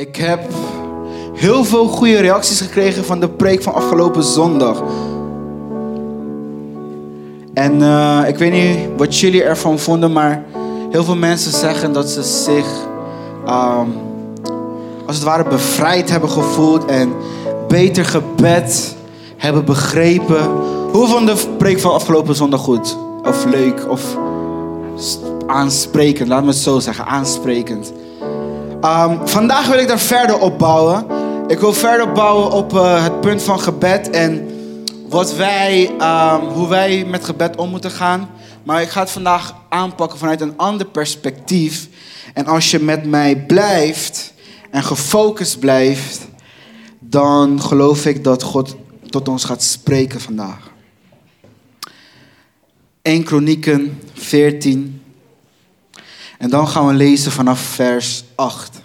Ik heb heel veel goede reacties gekregen van de preek van afgelopen zondag. En uh, ik weet niet wat jullie ervan vonden, maar heel veel mensen zeggen dat ze zich um, als het ware bevrijd hebben gevoeld en beter gebed hebben begrepen. Hoe vond de preek van afgelopen zondag goed? Of leuk? Of aansprekend? Laat me het zo zeggen, aansprekend. Um, vandaag wil ik daar verder op bouwen. Ik wil verder bouwen op uh, het punt van gebed en wat wij, um, hoe wij met gebed om moeten gaan. Maar ik ga het vandaag aanpakken vanuit een ander perspectief. En als je met mij blijft en gefocust blijft, dan geloof ik dat God tot ons gaat spreken vandaag. 1 Kronieken 14. En dan gaan we lezen vanaf vers 8.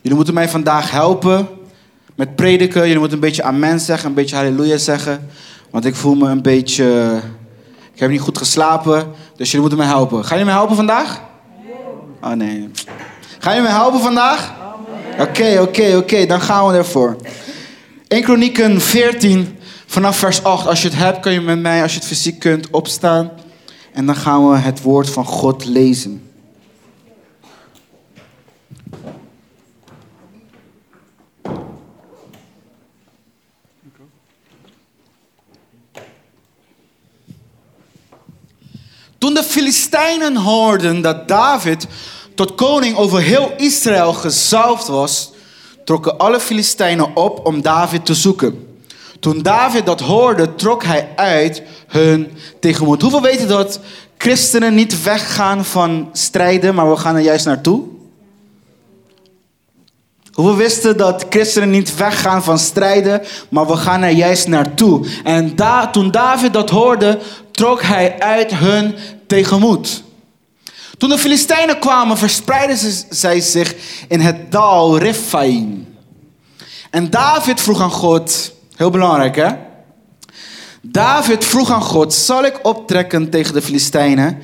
Jullie moeten mij vandaag helpen met prediken. Jullie moeten een beetje amen zeggen, een beetje halleluja zeggen. Want ik voel me een beetje... Ik heb niet goed geslapen, dus jullie moeten mij helpen. Gaan jullie mij helpen vandaag? Oh nee. Gaan jullie mij helpen vandaag? Oké, oké, oké. Dan gaan we ervoor. 1 Kronieken 14, vanaf vers 8. Als je het hebt, kan je met mij, als je het fysiek kunt, opstaan. En dan gaan we het woord van God lezen. Toen de Filistijnen hoorden dat David tot koning over heel Israël gezalfd was, trokken alle Filistijnen op om David te zoeken. Toen David dat hoorde, trok hij uit hun tegemoet. Hoeveel weten dat christenen niet weggaan van strijden, maar we gaan er juist naartoe? Hoeveel wisten dat christenen niet weggaan van strijden, maar we gaan er juist naartoe? En toen David dat hoorde, trok hij uit hun tegemoet. Toen de Filistijnen kwamen, verspreidden zij zich in het dal Rephaim. En David vroeg aan God, heel belangrijk hè? David vroeg aan God, zal ik optrekken tegen de Filistijnen?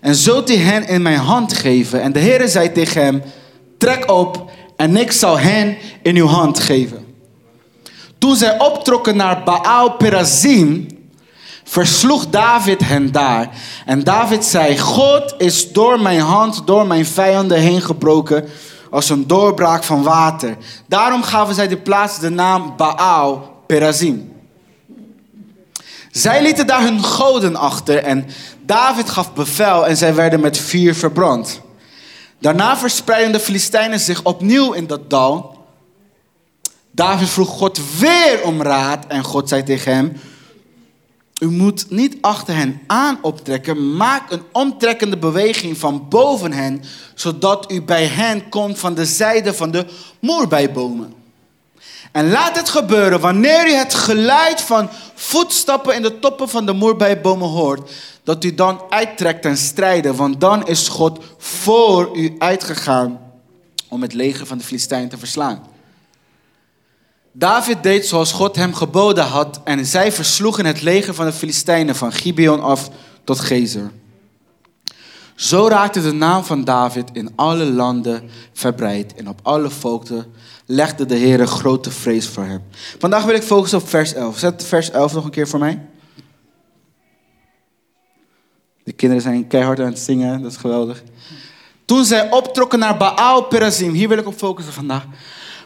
En zult hij hen in mijn hand geven? En de Heer zei tegen hem, trek op en ik zal hen in uw hand geven. Toen zij optrokken naar Baal Perazim, versloeg David hen daar. En David zei: God is door mijn hand, door mijn vijanden heen gebroken als een doorbraak van water. Daarom gaven zij de plaats de naam Baal Perazim. Zij lieten daar hun goden achter en David gaf bevel en zij werden met vuur verbrand. Daarna verspreidden de Filistijnen zich opnieuw in dat dal. David vroeg God weer om raad en God zei tegen hem: u moet niet achter hen aan optrekken. Maak een omtrekkende beweging van boven hen, zodat u bij hen komt van de zijde van de moerbijbomen. En laat het gebeuren wanneer u het geluid van voetstappen in de toppen van de moerbijbomen hoort, dat u dan uittrekt en strijden, want dan is God voor u uitgegaan om het leger van de Filistijnen te verslaan. David deed zoals God hem geboden had en zij versloegen het leger van de Filistijnen van Gibeon af tot Gezer. Zo raakte de naam van David in alle landen verbreid en op alle volkten legde de Heer grote vrees voor hem. Vandaag wil ik focussen op vers 11. Zet vers 11 nog een keer voor mij. De kinderen zijn keihard aan het zingen, dat is geweldig. Toen zij optrokken naar Baal Perazim, hier wil ik op focussen vandaag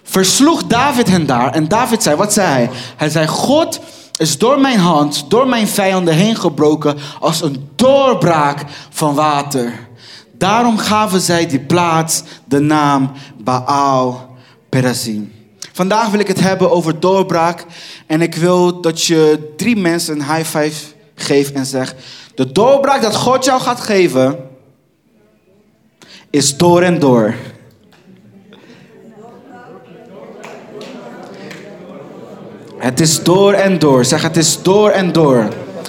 versloeg David hen daar. En David zei, wat zei hij? Hij zei, God is door mijn hand, door mijn vijanden heen gebroken als een doorbraak van water. Daarom gaven zij die plaats de naam Baal Perazim. Vandaag wil ik het hebben over doorbraak. En ik wil dat je drie mensen een high five geeft en zegt: De doorbraak dat God jou gaat geven, is door en door. Het is door en door. Zeg, het is door en door.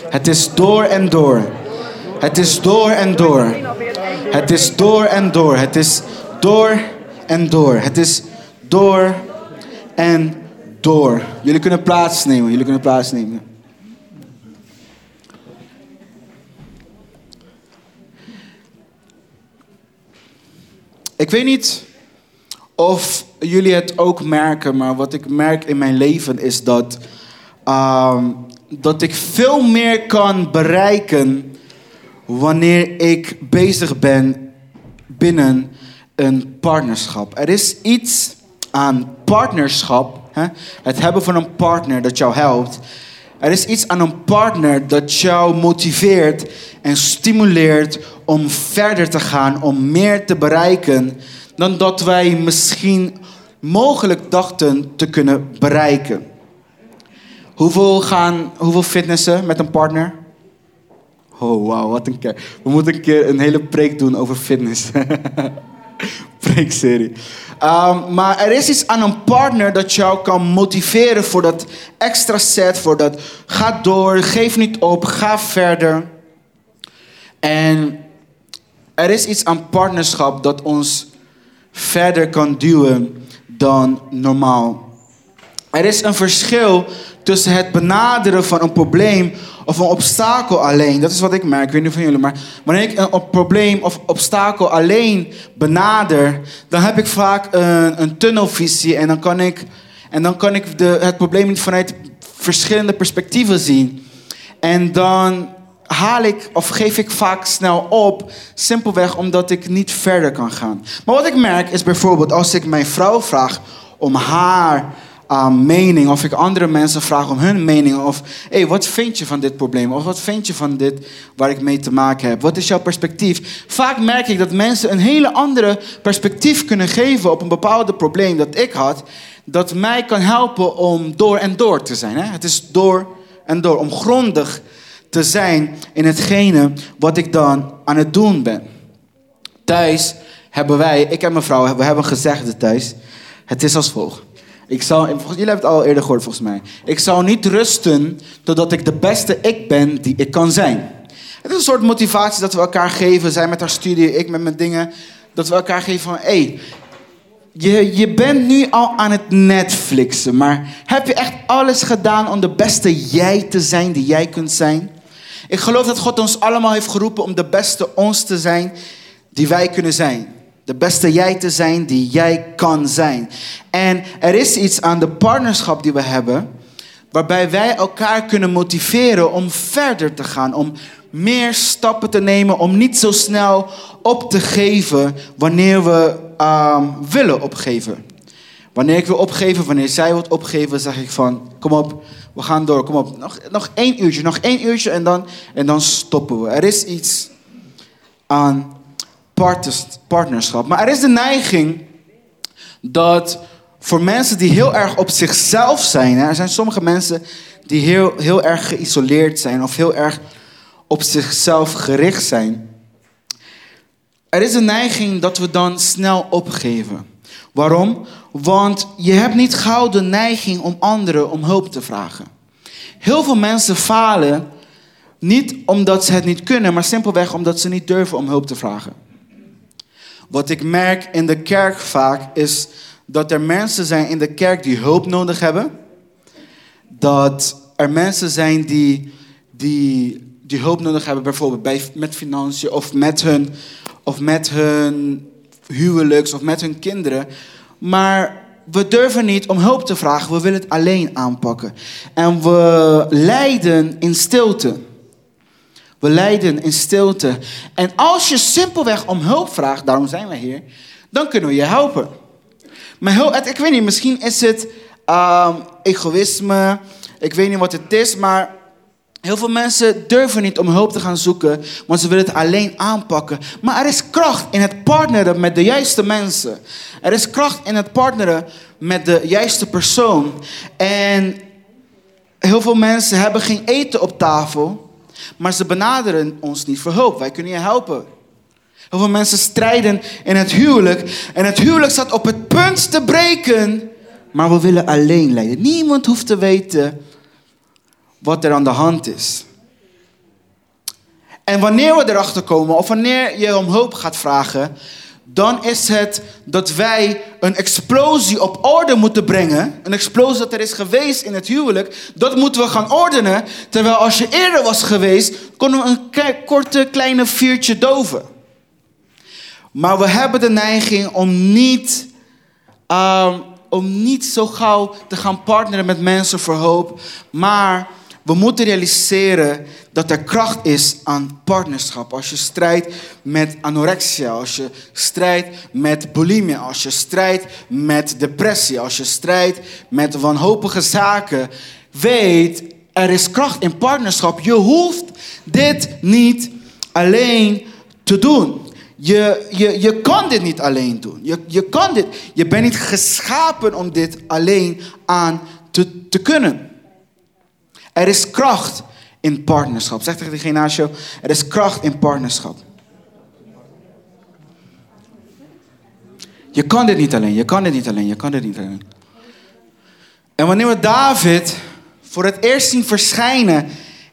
Het is door en door. Het is door en door. Het is door en door. Het is door en door. Het is door en door. Jullie kunnen plaatsnemen. Jullie kunnen plaatsnemen. Ik weet niet of jullie het ook merken, maar wat ik merk in mijn leven is dat, ehm, dat ik veel meer kan bereiken wanneer ik bezig ben binnen een partnerschap. Er is iets aan partnerschap, hè? het hebben van een partner dat jou helpt. Er is iets aan een partner dat jou motiveert en stimuleert om verder te gaan, om meer te bereiken dan dat wij misschien mogelijk dachten te kunnen bereiken. Hoeveel, gaan, hoeveel fitnessen met een partner? Oh, wauw, wat een keer. We moeten een keer een hele preek doen over fitness. Preekserie. Um, maar er is iets aan een partner dat jou kan motiveren voor dat extra set, voor dat ga door, geef niet op, ga verder. En er is iets aan partnerschap dat ons verder kan duwen dan normaal. Er is een verschil tussen het benaderen van een probleem of een obstakel alleen. Dat is wat ik merk, ik weet niet van jullie. Maar wanneer ik een probleem of obstakel alleen benader, dan heb ik vaak een, een tunnelvisie en dan kan ik, en dan kan ik de, het probleem niet vanuit verschillende perspectieven zien. En dan haal ik of geef ik vaak snel op, simpelweg omdat ik niet verder kan gaan. Maar wat ik merk is bijvoorbeeld als ik mijn vrouw vraag om haar uh, mening, of ik andere mensen vraag om hun mening, of hey, wat vind je van dit probleem, of wat vind je van dit waar ik mee te maken heb, wat is jouw perspectief? Vaak merk ik dat mensen een hele andere perspectief kunnen geven op een bepaalde probleem dat ik had, dat mij kan helpen om door en door te zijn. Hè? Het is door en door, om grondig te zijn in hetgene wat ik dan aan het doen ben. Thuis hebben wij, ik en mijn vrouw, we hebben gezegd thuis. Het is als volgt. Ik zou, jullie hebben het al eerder gehoord volgens mij. Ik zou niet rusten totdat ik de beste ik ben die ik kan zijn. Het is een soort motivatie dat we elkaar geven. Zij met haar studie, ik met mijn dingen. Dat we elkaar geven van, hé, hey, je, je bent nu al aan het Netflixen. Maar heb je echt alles gedaan om de beste jij te zijn die jij kunt zijn? Ik geloof dat God ons allemaal heeft geroepen om de beste ons te zijn die wij kunnen zijn. De beste jij te zijn die jij kan zijn. En er is iets aan de partnerschap die we hebben, waarbij wij elkaar kunnen motiveren om verder te gaan, om meer stappen te nemen, om niet zo snel op te geven wanneer we uh, willen opgeven. Wanneer ik wil opgeven, wanneer zij wilt opgeven, zeg ik van, kom op, we gaan door, kom op, nog, nog één uurtje, nog één uurtje en dan, en dan stoppen we. Er is iets aan partnerschap. Maar er is de neiging dat voor mensen die heel erg op zichzelf zijn, hè, er zijn sommige mensen die heel, heel erg geïsoleerd zijn of heel erg op zichzelf gericht zijn. Er is een neiging dat we dan snel opgeven. Waarom? Want je hebt niet gauw de neiging om anderen om hulp te vragen. Heel veel mensen falen niet omdat ze het niet kunnen, maar simpelweg omdat ze niet durven om hulp te vragen. Wat ik merk in de kerk vaak is dat er mensen zijn in de kerk die hulp nodig hebben. Dat er mensen zijn die, die, die hulp nodig hebben, bijvoorbeeld bij, met financiën of met, hun, of met hun huwelijks of met hun kinderen. Maar we durven niet om hulp te vragen, we willen het alleen aanpakken. En we lijden in stilte. We lijden in stilte. En als je simpelweg om hulp vraagt, daarom zijn we hier, dan kunnen we je helpen. Maar ik weet niet, misschien is het um, egoïsme, ik weet niet wat het is, maar heel veel mensen durven niet om hulp te gaan zoeken, want ze willen het alleen aanpakken. Maar er is kracht in het partneren met de juiste mensen. Er is kracht in het partneren met de juiste persoon. En heel veel mensen hebben geen eten op tafel. Maar ze benaderen ons niet voor hulp. Wij kunnen je helpen. Heel veel mensen strijden in het huwelijk. En het huwelijk staat op het punt te breken. Maar we willen alleen leiden. Niemand hoeft te weten wat er aan de hand is. En wanneer we erachter komen, of wanneer je om hulp gaat vragen, dan is het dat wij een explosie op orde moeten brengen. Een explosie dat er is geweest in het huwelijk. Dat moeten we gaan ordenen. Terwijl als je eerder was geweest, konden we een korte kleine vuurtje doven. Maar we hebben de neiging om niet um, om niet zo gauw te gaan partneren met mensen voor hoop. Maar we moeten realiseren dat er kracht is aan partnerschap. Als je strijdt met anorexia, als je strijdt met bulimia, als je strijdt met depressie, als je strijdt met wanhopige zaken, weet er is kracht in partnerschap. Je hoeft dit niet alleen te doen. Je, je, je kan dit niet alleen doen. Je, je kan dit. Je bent niet geschapen om dit alleen aan te, te kunnen. Er is kracht in partnerschap. Zeg tegen diegene naast er is kracht in partnerschap. Je kan dit niet alleen, je kan dit niet alleen, je kan dit niet alleen. En wanneer we David voor het eerst zien verschijnen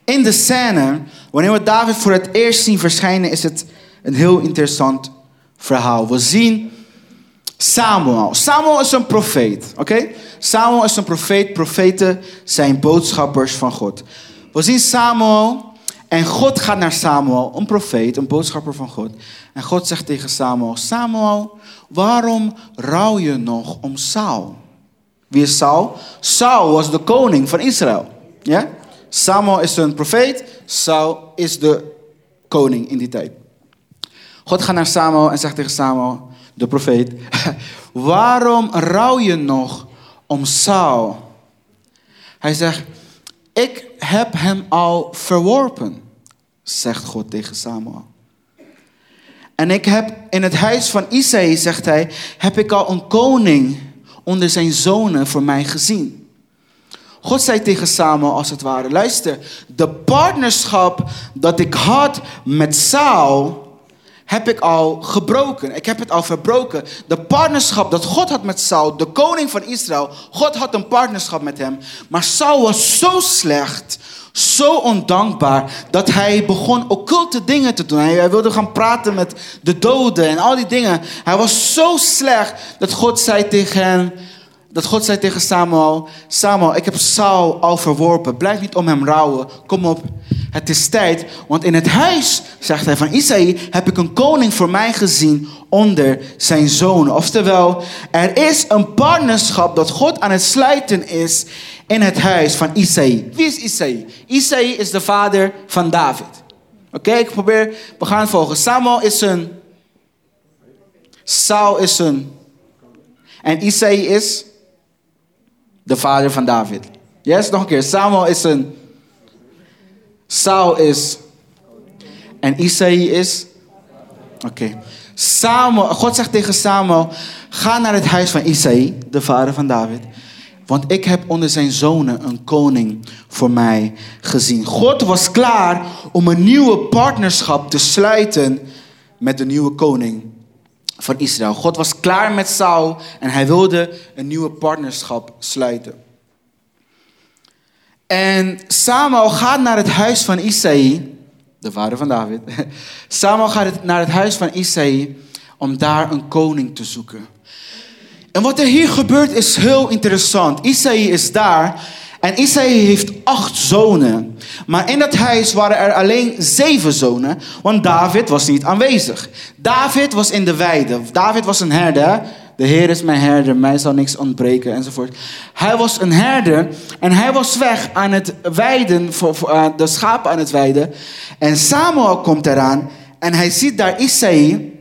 in de scène, wanneer we David voor het eerst zien verschijnen, is het een heel interessant verhaal. We zien Samuel. Samuel is een profeet, oké? Samuel is een profeet. Profeten zijn boodschappers van God. We zien Samuel en God gaat naar Samuel, een profeet, een boodschapper van God. En God zegt tegen Samuel: Samuel, waarom rouw je nog om Saul? Wie is Saul? Saul was de koning van Israël. Ja? Samuel is een profeet, Saul is de koning in die tijd. God gaat naar Samuel en zegt tegen Samuel, de profeet, waarom rouw je nog om Saul? Hij zegt, ik heb hem al verworpen, zegt God tegen Samuel. En ik heb in het huis van Isaïe, zegt hij, heb ik al een koning onder zijn zonen voor mij gezien. God zei tegen Samuel als het ware, luister, de partnerschap dat ik had met Saul, heb ik al gebroken. Ik heb het al verbroken. De partnerschap dat God had met Saul, de koning van Israël, God had een partnerschap met hem. Maar Saul was zo slecht, zo ondankbaar, dat hij begon occulte dingen te doen. Hij wilde gaan praten met de doden en al die dingen. Hij was zo slecht dat God zei tegen hem dat God zei tegen Samuel: Samuel, ik heb Saul al verworpen. Blijf niet om hem rouwen. Kom op, het is tijd. Want in het huis, zegt hij van Isaïe, heb ik een koning voor mij gezien onder zijn zonen. Oftewel, er is een partnerschap dat God aan het sluiten is in het huis van Isaïe. Wie is Isaïe? Isaïe is de vader van David. Oké, ik probeer, we gaan volgen. Samuel is een. Saul is een. En Isaïe is de vader van David. Yes, nog een keer. Samuel is een. Saul is. En Isaïe is. Oké. God zegt tegen Samuel: Ga naar het huis van Isaïe, de vader van David. Want ik heb onder zijn zonen een koning voor mij gezien. God was klaar om een nieuwe partnerschap te sluiten met de nieuwe koning van Israël. God was klaar met Saul en hij wilde een nieuwe partnerschap sluiten. En Samuel gaat naar het huis van Isaïe, de vader van David. Samuel gaat naar het huis van Isaïe om daar een koning te zoeken. En wat er hier gebeurt is heel interessant. Isaïe is daar en Isaïe heeft acht zonen. Maar in dat huis waren er alleen zeven zonen, want David was niet aanwezig. David was in de weide. David was een herder. De Heer is mijn herder, mij zal niks ontbreken enzovoort. Hij was een herder en hij was weg aan het weiden, voor, uh, de schapen aan het weiden. En Samuel komt eraan en hij ziet daar Isaïe.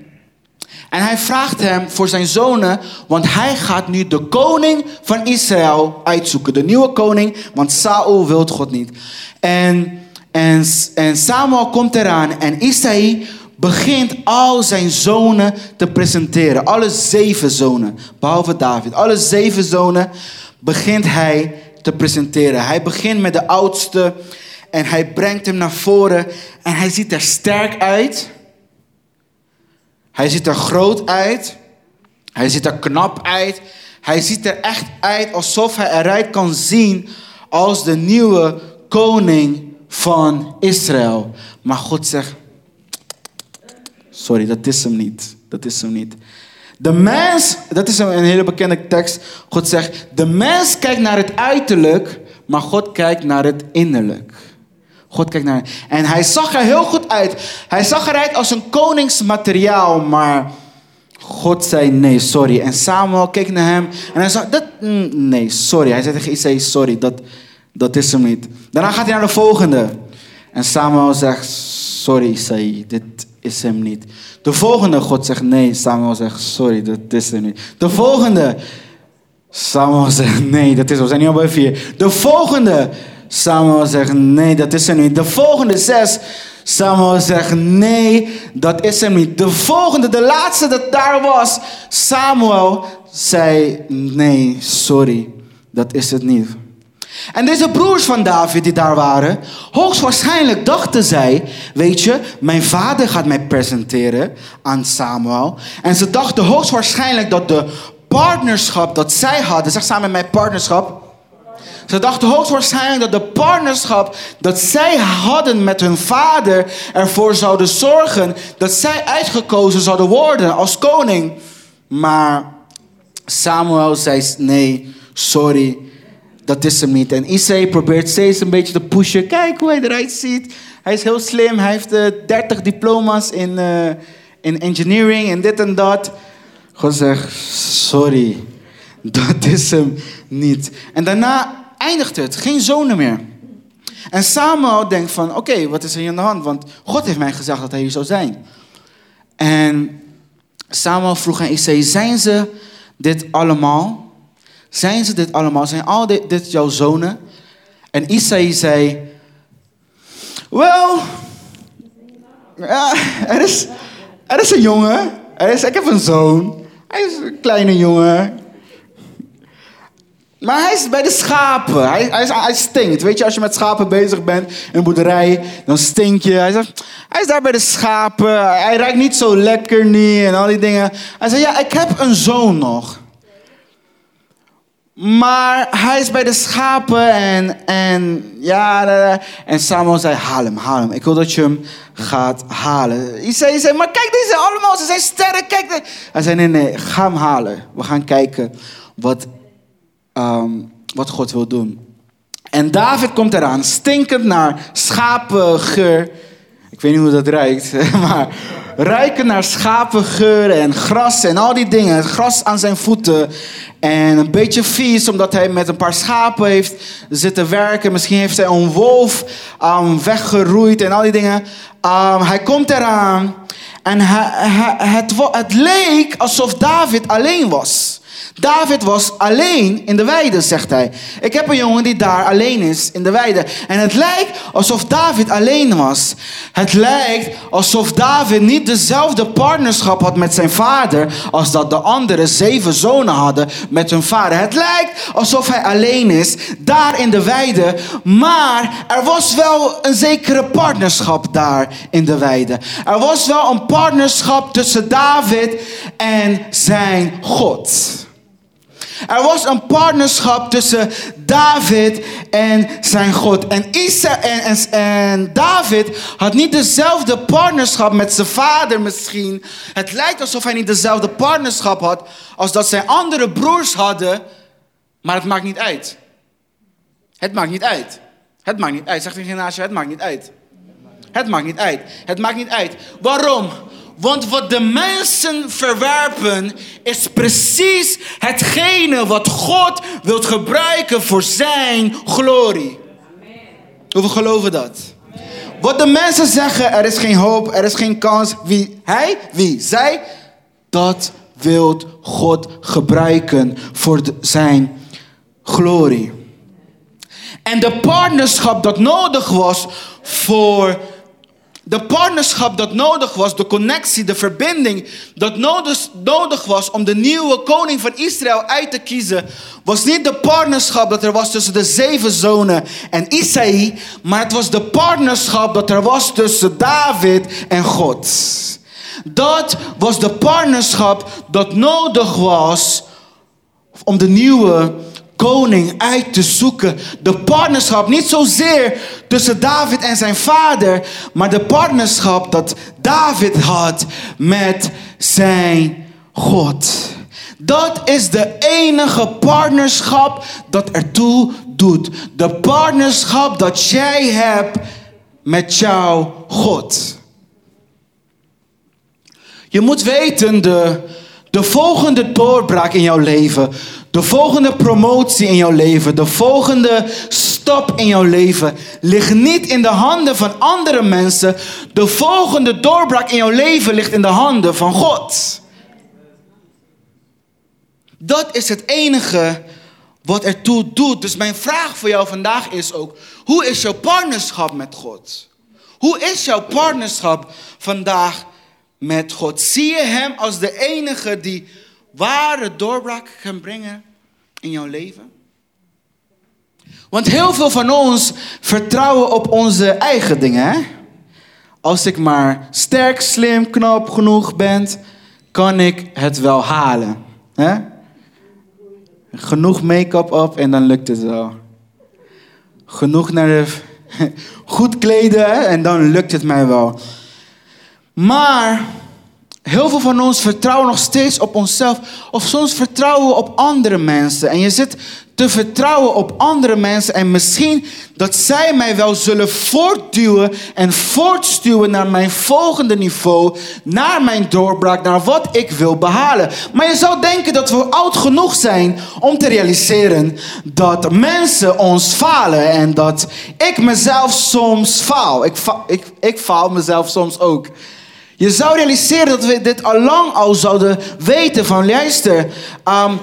En hij vraagt hem voor zijn zonen, want hij gaat nu de koning van Israël uitzoeken. De nieuwe koning, want Saul wil God niet. En, en, en Samuel komt eraan en Isaïe begint al zijn zonen te presenteren. Alle zeven zonen, behalve David. Alle zeven zonen begint hij te presenteren. Hij begint met de oudste en hij brengt hem naar voren en hij ziet er sterk uit. Hij ziet er groot uit. Hij ziet er knap uit. Hij ziet er echt uit alsof hij eruit kan zien als de nieuwe koning van Israël. Maar God zegt, sorry, dat is hem niet. Dat is hem niet. De mens, dat is een hele bekende tekst. God zegt, de mens kijkt naar het uiterlijk, maar God kijkt naar het innerlijk. God kijkt naar En hij zag er heel goed uit. Hij zag eruit als een koningsmateriaal, maar God zei nee, sorry. En Samuel keek naar hem en hij zei, dat, mm, nee, sorry. Hij zei tegen Isaïe, sorry, dat, dat is hem niet. Daarna gaat hij naar de volgende. En Samuel zegt, sorry Isaïe, dit is hem niet. De volgende, God zegt nee. Samuel zegt, sorry, dat is hem niet. De volgende, Samuel zegt nee, dat is hem. We zijn nu al bij vier. De volgende, Samuel zegt nee, dat is hem niet. De volgende zes, Samuel zegt nee, dat is hem niet. De volgende, de laatste dat daar was, Samuel zei nee, sorry, dat is het niet. En deze broers van David die daar waren, hoogstwaarschijnlijk dachten zij, weet je, mijn vader gaat mij presenteren aan Samuel. En ze dachten hoogstwaarschijnlijk dat de partnerschap dat zij hadden, zeg samen met mijn partnerschap. Ze dachten hoogstwaarschijnlijk dat de partnerschap dat zij hadden met hun vader ervoor zouden zorgen dat zij uitgekozen zouden worden als koning. Maar Samuel zei nee, sorry, dat is hem niet. En Isaïe probeert steeds een beetje te pushen. Kijk hoe hij eruit ziet. Hij is heel slim. Hij heeft uh, 30 diploma's in, uh, in engineering en dit en dat. God zegt, sorry, dat is hem niet. En daarna eindigt het. Geen zonen meer. En Samuel denkt van, oké, wat is er hier aan de hand? Want God heeft mij gezegd dat hij hier zou zijn. En Samuel vroeg aan Isaïe, zijn ze dit allemaal? Zijn ze dit allemaal? Zijn al dit, dit jouw zonen? En Isaïe zei, wel, er, is, er is een jongen. Er is, ik heb een zoon. Hij is een kleine jongen. Maar hij is bij de schapen. Hij, hij, hij stinkt. Weet je, als je met schapen bezig bent in een boerderij, dan stink je. Hij, zegt, hij is daar bij de schapen. Hij ruikt niet zo lekker niet en al die dingen. Hij zei, ja, ik heb een zoon nog. Maar hij is bij de schapen en, en ja, en Samuel zei, haal hem, haal hem. Ik wil dat je hem gaat halen. Hij zei, zei maar kijk deze allemaal, ze zijn sterren, kijk. Hij zei, nee, nee, ga hem halen. We gaan kijken wat, um, wat God wil doen. En David komt eraan, stinkend naar schapengeur. Ik weet niet hoe dat ruikt, maar ruiken naar schapengeur en gras en al die dingen. Het gras aan zijn voeten. En een beetje vies, omdat hij met een paar schapen heeft zitten werken. Misschien heeft hij een wolf um, weggeroeid en al die dingen. Um, hij komt eraan en het, het leek alsof David alleen was. David was alleen in de weide, zegt hij. Ik heb een jongen die daar alleen is in de weide. En het lijkt alsof David alleen was. Het lijkt alsof David niet dezelfde partnerschap had met zijn vader als dat de andere zeven zonen hadden met hun vader. Het lijkt alsof hij alleen is daar in de weide, maar er was wel een zekere partnerschap daar in de weide. Er was wel een partnerschap tussen David en zijn God. Er was een partnerschap tussen David en zijn God. En, Isa en, en, David had niet dezelfde partnerschap met zijn vader misschien. Het lijkt alsof hij niet dezelfde partnerschap had als dat zijn andere broers hadden. Maar het maakt niet uit. Het maakt niet uit. Het maakt niet uit. Zegt een naast het maakt niet uit. Het maakt niet uit. Het maakt niet uit. Waarom? Want wat de mensen verwerpen is precies hetgene wat God wilt gebruiken voor zijn glorie. Hoeveel geloven dat? Wat de mensen zeggen, er is geen hoop, er is geen kans. Wie hij, wie zij, dat wilt God gebruiken voor zijn glorie. En de partnerschap dat nodig was voor de partnerschap dat nodig was, de connectie, de verbinding dat nodig, was om de nieuwe koning van Israël uit te kiezen, was niet de partnerschap dat er was tussen de zeven zonen en Isaïe, maar het was de partnerschap dat er was tussen David en God. Dat was de partnerschap dat nodig was om de nieuwe koning uit te zoeken. De partnerschap, niet zozeer tussen David en zijn vader, maar de partnerschap dat David had met zijn God. Dat is de enige partnerschap dat ertoe doet. De partnerschap dat jij hebt met jouw God. Je moet weten, de, De volgende doorbraak in jouw leven, de volgende promotie in jouw leven, de volgende stap in jouw leven ligt niet in de handen van andere mensen. De volgende doorbraak in jouw leven ligt in de handen van God. Dat is het enige wat ertoe doet. Dus mijn vraag voor jou vandaag is ook: hoe is jouw partnerschap met God? Hoe is jouw partnerschap vandaag met God? Zie je Hem als de enige die ware doorbraak kan brengen in jouw leven? Want heel veel van ons vertrouwen op onze eigen dingen. Hè? Als ik maar sterk, slim, knap genoeg ben, kan ik het wel halen. Hè? Genoeg make-up op en dan lukt het wel. Genoeg naar. Goed kleden en dan lukt het mij wel. Maar heel veel van ons vertrouwen nog steeds op onszelf. Of soms vertrouwen we op andere mensen. En je zit te vertrouwen op andere mensen. En misschien dat zij mij wel zullen voortduwen en voortstuwen naar mijn volgende niveau. Naar mijn doorbraak, naar wat ik wil behalen. Maar je zou denken dat we oud genoeg zijn om te realiseren dat mensen ons falen. En dat ik mezelf soms faal. Ik, ik, ik faal mezelf soms ook. Je zou realiseren dat we dit al lang al zouden weten van luister. Um,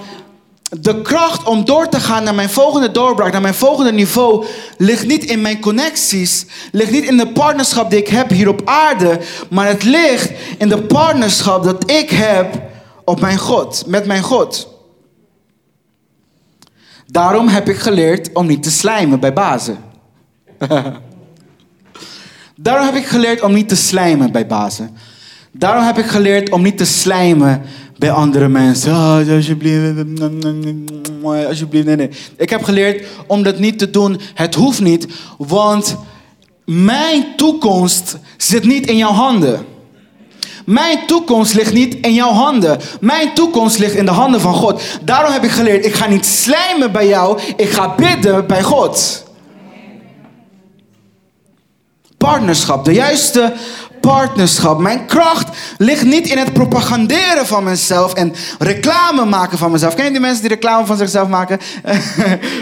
de kracht om door te gaan naar mijn volgende doorbraak, naar mijn volgende niveau, ligt niet in mijn connecties, ligt niet in de partnerschap die ik heb hier op aarde, maar het ligt in de partnerschap dat ik heb op mijn God, met mijn God. Daarom heb ik geleerd om niet te slijmen bij bazen. Daarom heb ik geleerd om niet te slijmen bij bazen. Daarom heb ik geleerd om niet te slijmen bij andere mensen. Alsjeblieft, alsjeblieft, nee, nee. Ik heb geleerd om dat niet te doen. Het hoeft niet, want mijn toekomst zit niet in jouw handen. Mijn toekomst ligt niet in jouw handen. Mijn toekomst ligt in de handen van God. Daarom heb ik geleerd, ik ga niet slijmen bij jou, ik ga bidden bij God. Partnerschap, de juiste partnerschap. Mijn kracht ligt niet in het propaganderen van mezelf en reclame maken van mezelf. Ken je die mensen die reclame van zichzelf maken?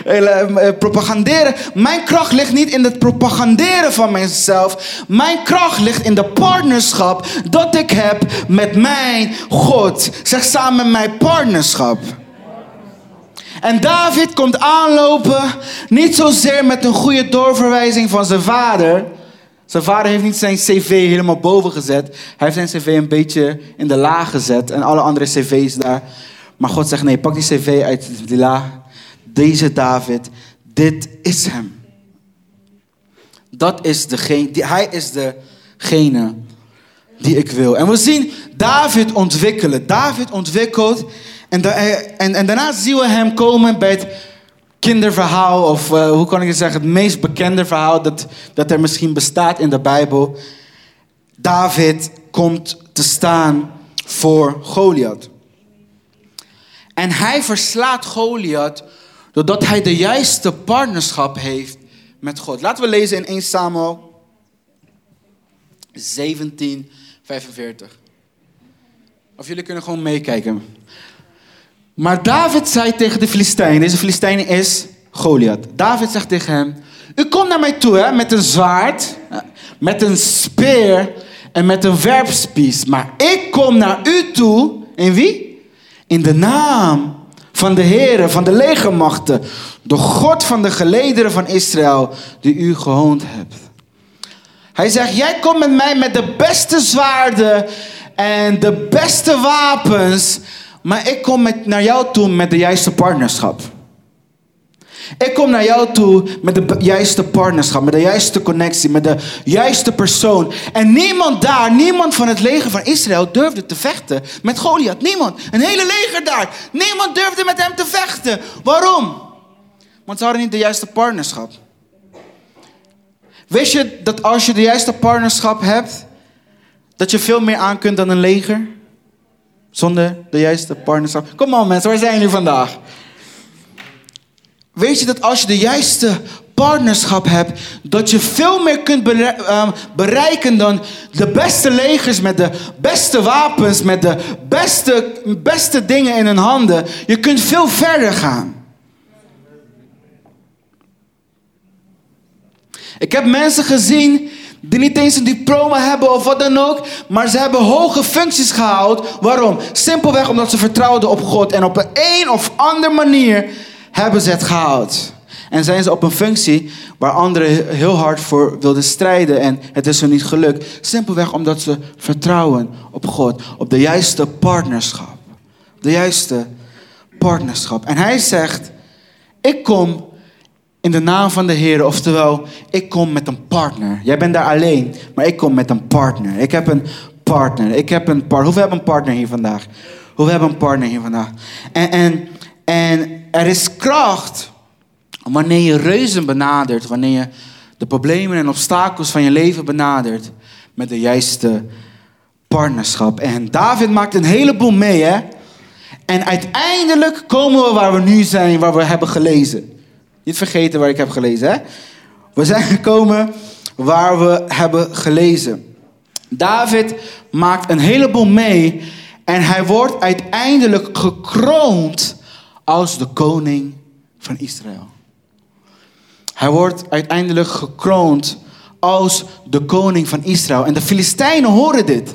Eh, propaganderen. Mijn kracht ligt niet in het propaganderen van mezelf. Mijn kracht ligt in de partnerschap dat ik heb met mijn God. Zeg samen mijn partnerschap. En David komt aanlopen, niet zozeer met een goede doorverwijzing van zijn vader. Zijn vader heeft niet zijn cv helemaal boven gezet. Hij heeft zijn cv een beetje in de laag gezet. En alle andere cv's daar. Maar God zegt, nee, pak die cv uit die laag. Deze David, dit is hem. Dat is degene, die, hij is degene die ik wil. En we zien David ontwikkelen. David ontwikkelt. En, en, en daarna zien we hem komen bij het kinderverhaal, of uh, hoe kan ik het zeggen, het meest bekende verhaal dat, dat er misschien bestaat in de Bijbel. David komt te staan voor Goliath. En hij verslaat Goliath doordat hij de juiste partnerschap heeft met God. Laten we lezen in 1 Samuel 17, 45. Of jullie kunnen gewoon meekijken. Maar David zei tegen de Filistijn, deze Filistijn is Goliath. David zegt tegen hem, u komt naar mij toe hè, met een zwaard, met een speer en met een werpspies. Maar ik kom naar u toe, in wie? In de naam van de Heere, van de legermachten, de God van de gelederen van Israël, die u gehoond hebt. Hij zegt, jij komt met mij met de beste zwaarden en de beste wapens maar ik kom met, naar jou toe met de juiste partnerschap. Ik kom naar jou toe met de juiste partnerschap, met de juiste connectie, met de juiste persoon. En niemand daar, niemand van het leger van Israël durfde te vechten met Goliath. Niemand. Een hele leger daar. Niemand durfde met hem te vechten. Waarom? Want ze hadden niet de juiste partnerschap. Wist je dat als je de juiste partnerschap hebt, dat je veel meer aan kunt dan een leger? Zonder de juiste partnerschap. Kom op mensen, waar zijn jullie vandaag? Weet je dat als je de juiste partnerschap hebt, dat je veel meer kunt ehm, bereiken dan de beste legers met de beste wapens, met de beste, beste dingen in hun handen. Je kunt veel verder gaan. Ik heb mensen gezien die niet eens een diploma hebben of wat dan ook, maar ze hebben hoge functies gehaald. Waarom? Simpelweg omdat ze vertrouwden op God en op een, een of andere manier hebben ze het gehaald. En zijn ze op een functie waar anderen heel hard voor wilden strijden en het is hun niet gelukt. Simpelweg omdat ze vertrouwen op God, op de juiste partnerschap. De juiste partnerschap. En hij zegt, ik kom in de naam van de Heer, oftewel, ik kom met een partner. Jij bent daar alleen, maar ik kom met een partner. Ik heb een partner. Ik heb een partner. Hoeveel hebben een partner hier vandaag? Hoeveel hebben een partner hier vandaag? En, en, en er is kracht wanneer je reuzen benadert, wanneer je de problemen en obstakels van je leven benadert met de juiste partnerschap. En David maakt een heleboel mee, hè? En uiteindelijk komen we waar we nu zijn, waar we hebben gelezen. Niet vergeten waar ik heb gelezen, hè? We zijn gekomen waar we hebben gelezen. David maakt een heleboel mee en hij wordt uiteindelijk gekroond als de koning van Israël. Hij wordt uiteindelijk gekroond als de koning van Israël. En de Filistijnen horen dit.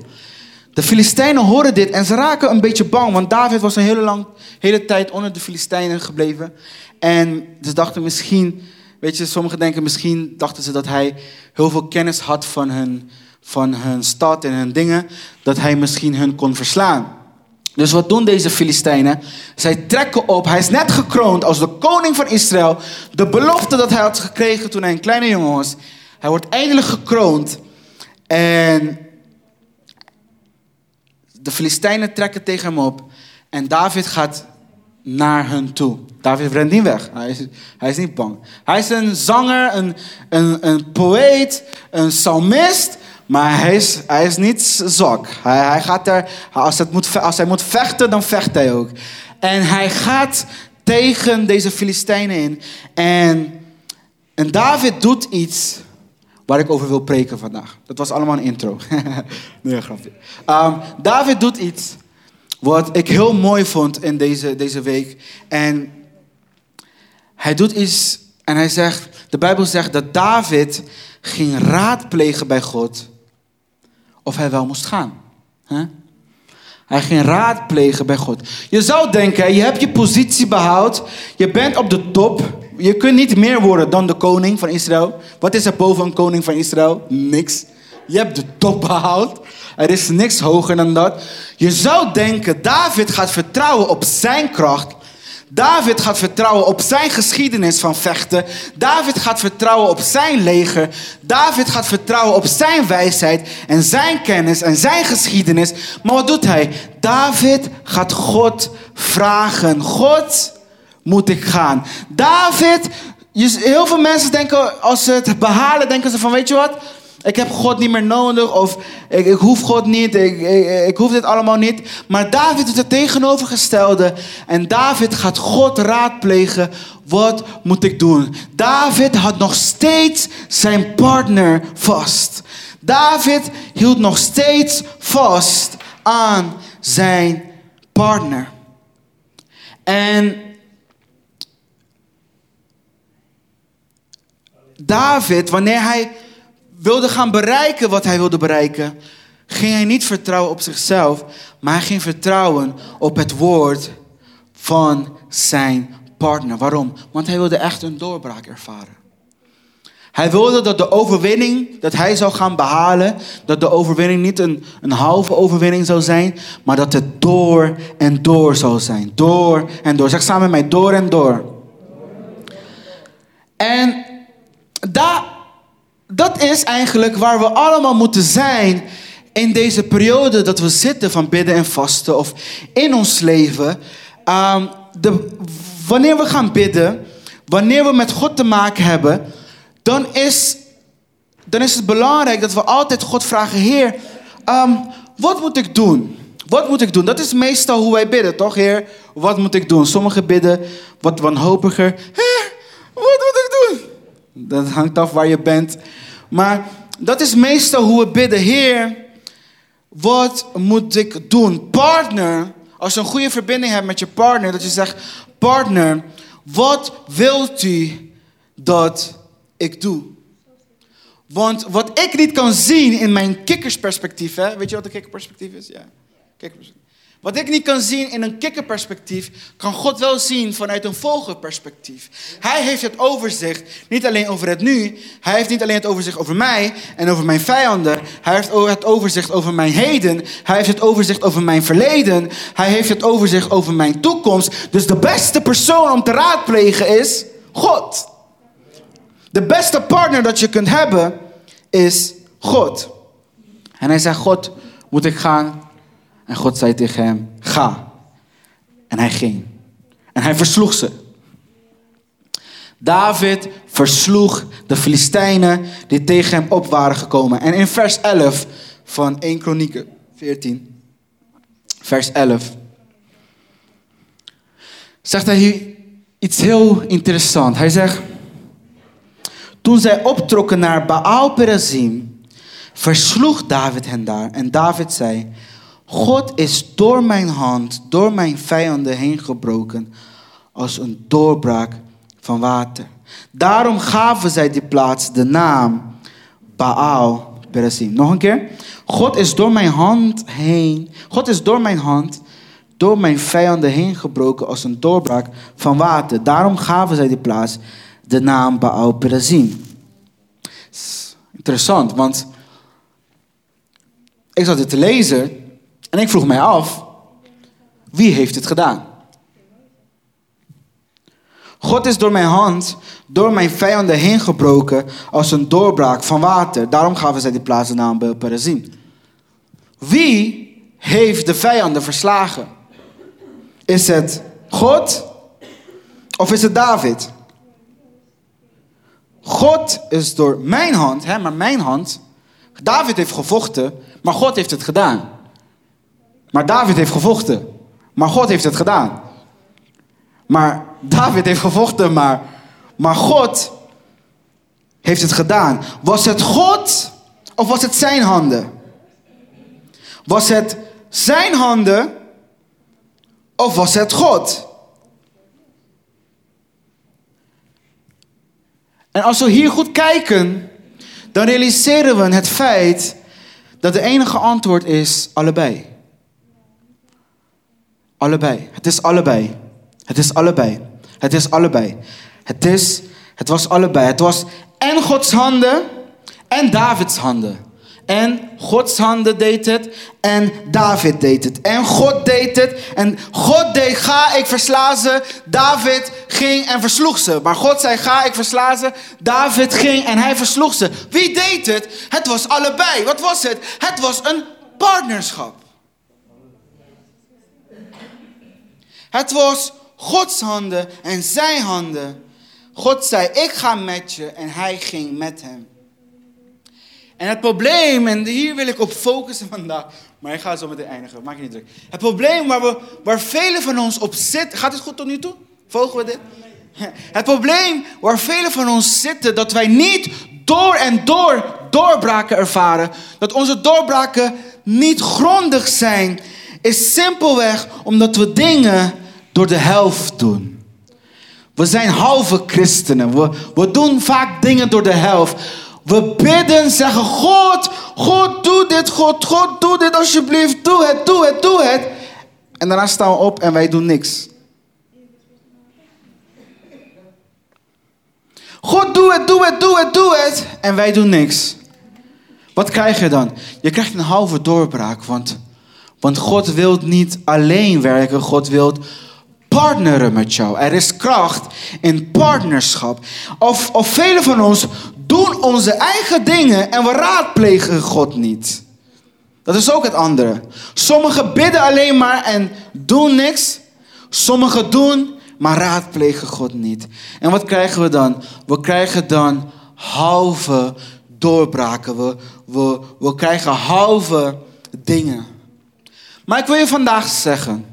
De Filistijnen horen dit en ze raken een beetje bang, want David was een hele, lang, hele tijd onder de Filistijnen gebleven. En ze dachten misschien, weet je, sommigen denken misschien, dachten ze dat hij heel veel kennis had van hun, van hun stad en hun dingen, dat hij misschien hun kon verslaan. Dus wat doen deze Filistijnen? Zij trekken op, hij is net gekroond als de koning van Israël. De belofte dat hij had gekregen toen hij een kleine jongen was. Hij wordt eindelijk gekroond. En de Filistijnen trekken tegen hem op. En David gaat naar hen toe. David rent niet weg. Hij is, hij is niet bang. Hij is een zanger, een, een, een poëet, een psalmist. Maar hij is, hij is niet zwak. Hij, hij gaat er, als, moet, als hij moet vechten, dan vecht hij ook. En hij gaat tegen deze Filistijnen in. En, en David doet iets waar ik over wil preken vandaag. Dat was allemaal een intro. nee, grapje. Um, David doet iets wat ik heel mooi vond in deze, deze week. En hij doet iets en hij zegt, de Bijbel zegt dat David ging raadplegen bij God of hij wel moest gaan. Hij ging raadplegen bij God. Je zou denken, je hebt je positie behaald, je bent op de top, je kunt niet meer worden dan de koning van Israël. Wat is er boven een koning van Israël? Niks. Je hebt de top behaald. Er is niks hoger dan dat. Je zou denken, David gaat vertrouwen op zijn kracht. David gaat vertrouwen op zijn geschiedenis van vechten. David gaat vertrouwen op zijn leger. David gaat vertrouwen op zijn wijsheid en zijn kennis en zijn geschiedenis. Maar wat doet hij? David gaat God vragen. God, moet ik gaan? David, heel veel mensen denken, als ze het behalen, denken ze van, weet je wat? Ik heb God niet meer nodig of ik, ik hoef God niet, ik, ik, ik, hoef dit allemaal niet. Maar David doet het tegenovergestelde en David gaat God raadplegen. Wat moet ik doen? David had nog steeds zijn partner vast. David hield nog steeds vast aan zijn partner. En David, wanneer hij wilde gaan bereiken wat hij wilde bereiken, ging hij niet vertrouwen op zichzelf, maar hij ging vertrouwen op het woord van zijn partner. Waarom? Want hij wilde echt een doorbraak ervaren. Hij wilde dat de overwinning dat hij zou gaan behalen, dat de overwinning niet een, een halve overwinning zou zijn, maar dat het door en door zou zijn. Door en door. Zeg samen met mij, door en door. En daar dat is eigenlijk waar we allemaal moeten zijn in deze periode dat we zitten van bidden en vasten of in ons leven. Um, de, wanneer we gaan bidden, wanneer we met God te maken hebben, dan is, dan is het belangrijk dat we altijd God vragen: Heer, um, wat moet ik doen? Wat moet ik doen? Dat is meestal hoe wij bidden, toch, Heer? Wat moet ik doen? Sommigen bidden wat wanhopiger. Heer, wat moet ik doen? Dat hangt af waar je bent. Maar dat is meestal hoe we bidden. Heer, wat moet ik doen? Partner, als je een goede verbinding hebt met je partner, dat je zegt, partner, wat wilt u dat ik doe? Want wat ik niet kan zien in mijn kikkersperspectief, hè? weet je wat een kikkerperspectief is? Ja, kikkerperspectief. Wat ik niet kan zien in een kikkerperspectief, kan God wel zien vanuit een vogelperspectief. Hij heeft het overzicht, niet alleen over het nu. Hij heeft niet alleen het overzicht over mij en over mijn vijanden. Hij heeft het overzicht over mijn heden. Hij heeft het overzicht over mijn verleden. Hij heeft het overzicht over mijn toekomst. Dus de beste persoon om te raadplegen is God. De beste partner dat je kunt hebben is God. En hij zegt, God, moet ik gaan? En God zei tegen hem, ga. En hij ging. En hij versloeg ze. David versloeg de Filistijnen die tegen hem op waren gekomen. En in vers 11 van 1 Kronieken 14, vers 11, zegt hij iets heel interessants. Hij zegt, toen zij optrokken naar Baal Perazim, versloeg David hen daar. En David zei, God is door mijn hand, door mijn vijanden heen gebroken als een doorbraak van water. Daarom gaven zij die plaats de naam Baal Perazim. Nog een keer. God is door mijn hand heen, God is door mijn hand, door mijn vijanden heen gebroken als een doorbraak van water. Daarom gaven zij die plaats de naam Baal Perazim. Interessant, want ik zat dit te lezen en ik vroeg mij af, wie heeft het gedaan? God is door mijn hand, door mijn vijanden heen gebroken als een doorbraak van water. Daarom gaven zij die plaats de naam Baal Perazim. Wie heeft de vijanden verslagen? Is het God of is het David? God is door mijn hand, hè, maar mijn hand. David heeft gevochten, maar God heeft het gedaan. Maar David heeft gevochten, maar God heeft het gedaan. Maar David heeft gevochten, maar, maar God heeft het gedaan. Was het God of was het zijn handen? Was het zijn handen of was het God? En als we hier goed kijken, dan realiseren we het feit dat de enige antwoord is allebei. Allebei. Het is allebei. Het is allebei. Het is allebei. Het is, het was allebei. Het was en Gods handen en Davids handen. En Gods handen deed het. En David deed het. En God deed het. En God deed, ga ik versla ze. David ging en versloeg ze. Maar God zei, ga ik versla ze. David ging en hij versloeg ze. Wie deed het? Het was allebei. Wat was het? Het was een partnerschap. Het was Gods handen en zijn handen. God zei, ik ga met je. En hij ging met hem. En het probleem, en hier wil ik op focussen vandaag, maar ik ga zo meteen eindigen, maak je niet druk. Het probleem waar, we, waar velen van ons op zitten, gaat het goed tot nu toe? Volgen we dit? Het probleem waar velen van ons zitten, dat wij niet door en door doorbraken ervaren, dat onze doorbraken niet grondig zijn, is simpelweg omdat we dingen door de helft doen. We zijn halve christenen. We, we doen vaak dingen door de helft. We bidden, zeggen: God, God, doe dit, God, God, doe dit alsjeblieft. Doe het, doe het, doe het. En daarna staan we op en wij doen niks. God, doe het, doe het, doe het, doe het. En wij doen niks. Wat krijg je dan? Je krijgt een halve doorbraak. Want, want God wil niet alleen werken. God wil partneren met jou. Er is kracht in partnerschap. Of, of velen van ons doen onze eigen dingen en we raadplegen God niet. Dat is ook het andere. Sommigen bidden alleen maar en doen niks. Sommigen doen, maar raadplegen God niet. En wat krijgen we dan? We krijgen dan halve doorbraken. We, we, we krijgen halve dingen. Maar ik wil je vandaag zeggen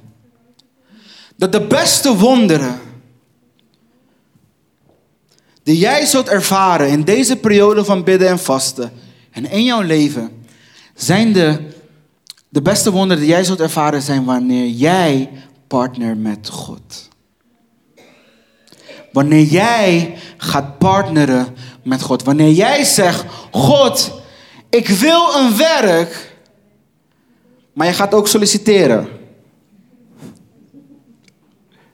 dat de beste wonderen die jij zult ervaren in deze periode van bidden en vasten en in jouw leven, zijn de, de beste wonderen die jij zult ervaren zijn wanneer jij partner met God. Wanneer jij gaat partneren met God. Wanneer jij zegt, God, ik wil een werk, maar je gaat ook solliciteren.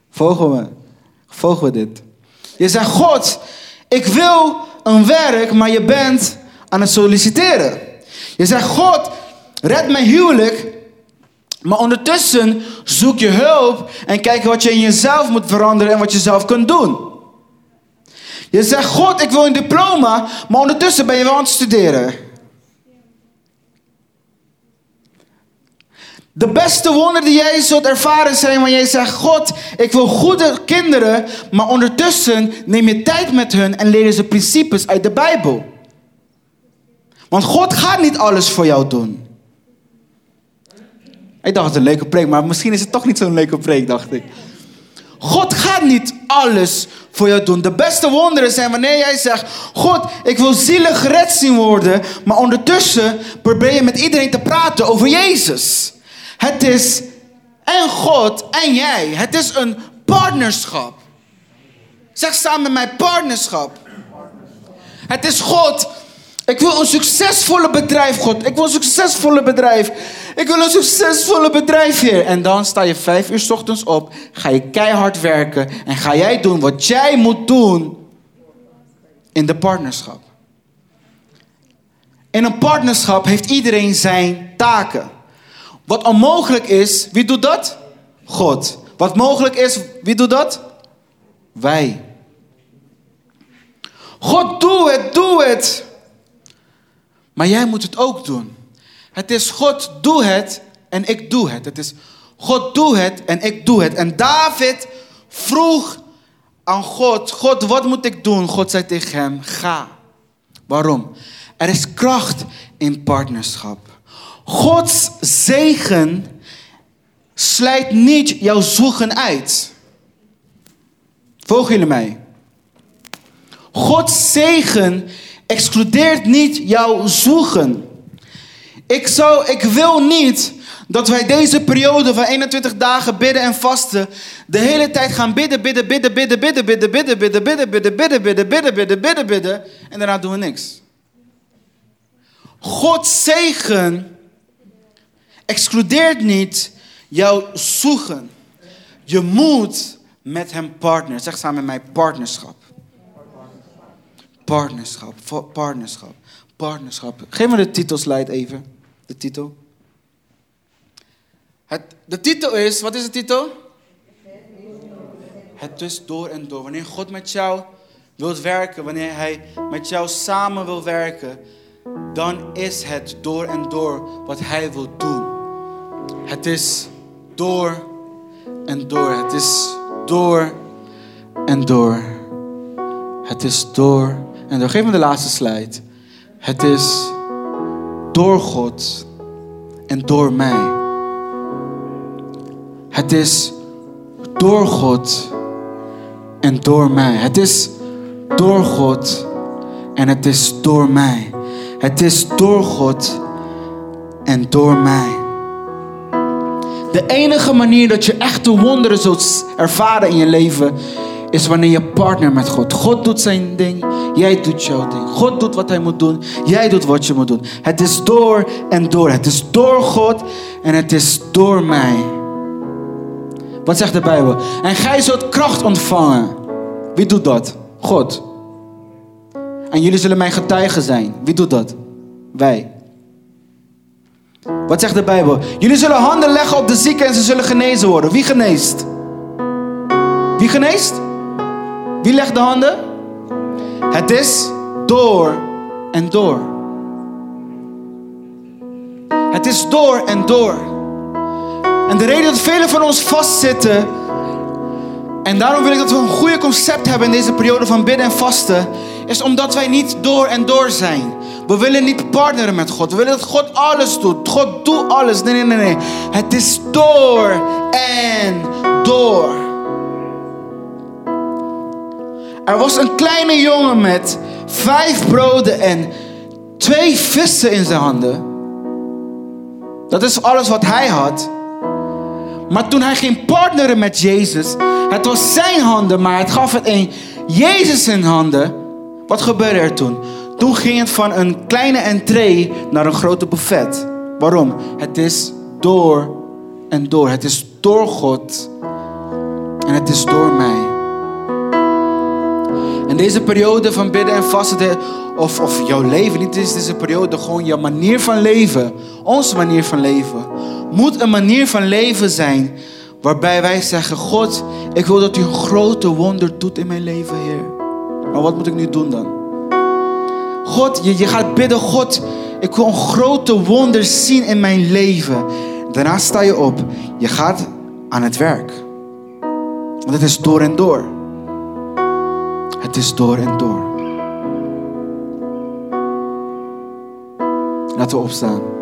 Volgen we? Volgen we dit? Je zegt, God, ik wil een werk, maar je bent aan het solliciteren. Je zegt, God, red mijn huwelijk, maar ondertussen zoek je hulp en kijk wat je in jezelf moet veranderen en wat je zelf kunt doen. Je zegt, God, ik wil een diploma, maar ondertussen ben je wel aan het studeren. De beste wonder die jij zult ervaren zijn wanneer je zegt, God, ik wil goede kinderen, maar ondertussen neem je tijd met hun en leer ze principes uit de Bijbel. Want God gaat niet alles voor jou doen. Ik dacht het een leuke preek, maar misschien is het toch niet zo'n leuke preek, dacht ik. God gaat niet alles voor jou doen. De beste wonderen zijn wanneer jij zegt: God, ik wil zielen gered zien worden. Maar ondertussen probeer je met iedereen te praten over Jezus. Het is en God en jij. Het is een partnerschap. Zeg samen met mij partnerschap. Het is God. Ik wil een succesvolle bedrijf, God. Ik wil een succesvolle bedrijf. Ik wil een succesvolle bedrijf, Heer. En dan sta je vijf uur ochtends op. Ga je keihard werken. En ga jij doen wat jij moet doen in de partnerschap. In een partnerschap heeft iedereen zijn taken. Wat onmogelijk is, wie doet dat? God. Wat mogelijk is, wie doet dat? Wij. God, doe het, doe het. Maar jij moet het ook doen. Het is God, doe het en ik doe het. Het is God, doe het en ik doe het. En David vroeg aan God, God, wat moet ik doen? God zei tegen hem, ga. Waarom? Er is kracht in partnerschap. Gods zegen slijt niet jouw zoeken uit. Volgen jullie mij? Gods zegen excludeert niet jouw zoeken. Ik, zou, ik wil niet dat wij deze periode van 21 dagen bidden en vasten, de hele tijd gaan bidden, bidden, bidden, bidden, bidden, bidden, bidden, bidden, bidden, bidden, bidden, bidden, bidden, bidden, bidden, bidden, en daarna doen we niks. Gods zegen excludeert niet jouw zoeken. Je moet met hem partneren. Zeg samen met mij partnerschap. Partnerschap, partnerschap, partnerschap. Geef me de titelslide even. De titel. Het, de titel is, wat is de titel? Het is door en door. Wanneer God met jou wilt werken, wanneer Hij met jou samen wil werken, dan is het door en door wat Hij wil doen. Het is door en door. Het is door en door. Het is door en door. Geef me de laatste slide. Het is door God en door mij. Het is door God en door mij. Het is door God en het is door mij. Het is door God en door mij. De enige manier dat je echte wonderen zult ervaren in je leven is wanneer je partner met God. God doet zijn ding, jij doet jouw ding. God doet wat hij moet doen, jij doet wat je moet doen. Het is door en door. Het is door God en het is door mij. Wat zegt de Bijbel? En gij zult kracht ontvangen. Wie doet dat? God. En jullie zullen mijn getuigen zijn. Wie doet dat? Wij. Wat zegt de Bijbel? Jullie zullen handen leggen op de zieken en ze zullen genezen worden. Wie geneest? Wie geneest? Wie legt de handen? Het is door en door. Het is door en door. En de reden dat velen van ons vastzitten. En daarom wil ik dat we een goede concept hebben in deze periode van bidden en vasten. Is omdat wij niet door en door zijn. We willen niet partneren met God. We willen dat God alles doet. God doet alles. Nee, nee, nee, nee. Het is door en door. Er was een kleine jongen met vijf broden en twee vissen in zijn handen. Dat is alles wat hij had. Maar toen hij ging partneren met Jezus, het was zijn handen, maar het gaf het een Jezus in handen. Wat gebeurde er toen? Toen ging het van een kleine entree naar een grote buffet. Waarom? Het is door en door. Het is door God en het is door mij. En deze periode van bidden en vasten, of, of jouw leven, niet is deze periode, gewoon jouw manier van leven, onze manier van leven, moet een manier van leven zijn waarbij wij zeggen, God, ik wil dat u een grote wonder doet in mijn leven, Heer. Maar wat moet ik nu doen dan? God, je, je gaat bidden, God, ik wil een grote wonder zien in mijn leven. Daarna sta je op, je gaat aan het werk. Want het is door en door. Het is door en door. Laten we opstaan.